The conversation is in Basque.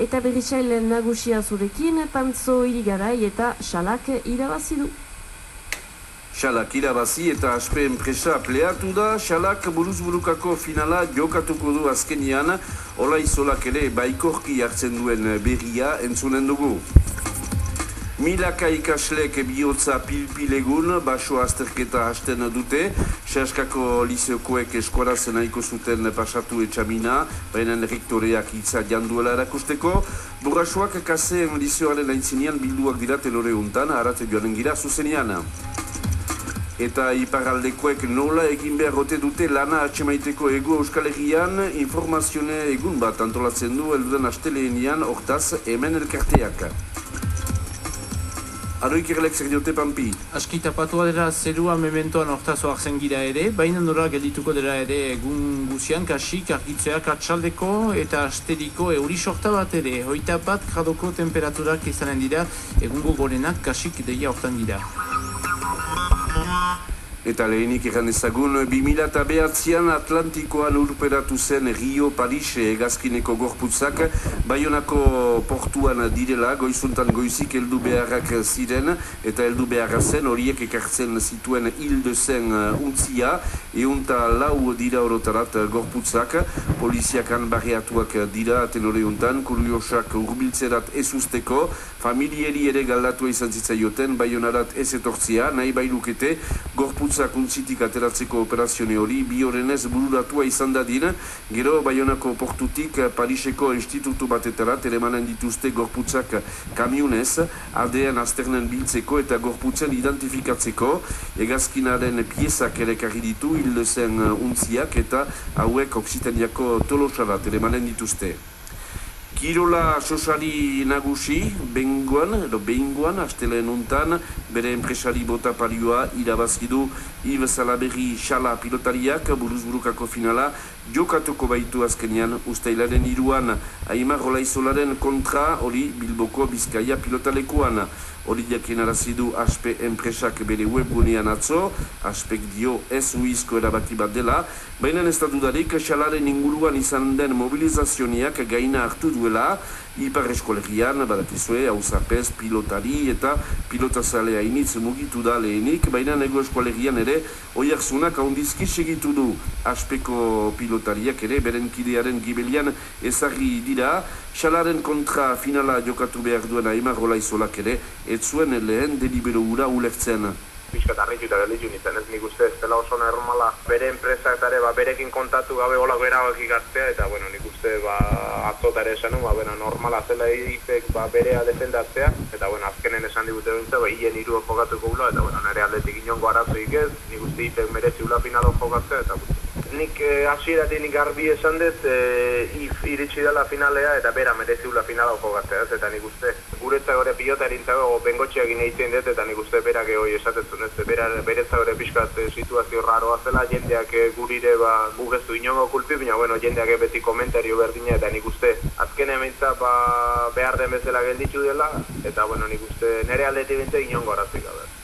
Eta berritxail nagusia zurekin, pantzo irigarai eta xalak irabazi du. Xalak irabazi eta aspe enpresa pleatu da, xalak buruz-burukako finala jokatuko du azkenian, hola izolak ere baikorki hartzen duen berria entzunen dugu. Milaka ikaslek bihotza pilpilegun, baso azterketa hasten dute, Seaskako liseokoek eskuara zenaiko zuten pasatu etxamina, baina rektoreak hitza janduela erakusteko, Burrasoak kaseen liseoaren aintzinean bilduak dira telore untan, harate joanen gira zuzenean. Eta iparaldekoek nola egin behar dute lana atxemaiteko ego euskal egian, informazione egun bat antolatzen du elduden asteleenian, hortaz hemen elkarteak. Aroik irelek zer diote pampi? Aski tapatua dira zerua mementoan ortazo hartzen gira ere, baina nora geldituko dira ere egun guzian, kasik, argitzeak atxaldeko eta asteriko euri sorta bat ere. Hoita bat gradoko temperaturak izanen dira, egungo gorenak kasik deia hortan dira. Eta lehenik ikan ezagun, 2008an Atlantikoan urperatu zen Rio Paris egazkineko gorputzak, Bayonako portuan direla, goizuntan goizik heldu beharrak ziren, eta heldu beharra zen horiek ekartzen zituen hilde zen untzia, eunta lau dira orotarat gorputzak, poliziakan barriatuak dira tenore untan, kuriosak urbiltzerat ez usteko, familieri ere galdatua izan zitzaioten, Bayonarat ez etortzia, nahi bailukete, gorputz gorputzak untzitik ateratzeko operazione hori bi horrenez bururatua izan da dira, gero Bayonako portutik Pariseko institutu batetara telemanen dituzte gorputzak kamionez, aldean azternen biltzeko eta gorputzen identifikatzeko, egazkinaren piezak ere ditu, hilde zen untziak eta hauek oksitaniako tolosara telemanen dituzte. Kirola sosari nagusi, benguan, edo benguan, asteleen untan, bere enpresari bota parioa irabazidu Ibe Salaberri xala pilotariak, buruzburukako finala, jokatuko baitu azkenean ustailaren iruan, Aimar Olaizolaren kontra, hori Bilboko Bizkaia pilotalekuan. Hori jakien arazidu aspe enpresak bere webgunean atzo, aspek dio ez uizko erabaki bat dela, baina ez da dudarik xalaren inguruan izan den mobilizazioniak gaina hartu duela, ipar eskolegian, badakizue, hausapez, pilotari eta pilotazalea initz mugitu da lehenik, baina nego eskolegian ere, oiak zunak haundizki segitu du aspeko pilotariak ere, beren kidearen gibelian ezagri dira, xalaren kontra finala jokatu behar duena imarrola izolak ere, ez zuen lehen delibero ura ulertzen. Piskat arritu eta gelitu nintzen, ez nik uste ez dela oso normala. Bere enpresa eta ba, berekin kontatu gabe hola bera hartzea eta bueno, nik uste ba, atzota ere esan ba, bueno, normala zela egizek ba, berea defendatzea. Eta bueno, azkenen esan digute bintza, ba, hien iruak jokatuko gula eta bueno, nire aldetik inongo arazoik ez, nik uste hitek merezi ula finalo jokatzea eta nik eh, hasieratik garbi esan dut eh, iritsi dela finalea eta bera merezi ula finala jokatzea ez? Eta nik uste guretzak gore pilotarin zago bengotxeak egin dut eta nik uste berak hori esatetzen ez? Bera beretzak gore pixkat eh, situazio raroa zela jendeak gurire ba gugezu inongo kulpi baina bueno jendeak beti komentario berdina eta nik uste azken emaitza ba behar den bezala gelditu dela eta bueno nik uste nere aldetik bintze inongo arazik gabe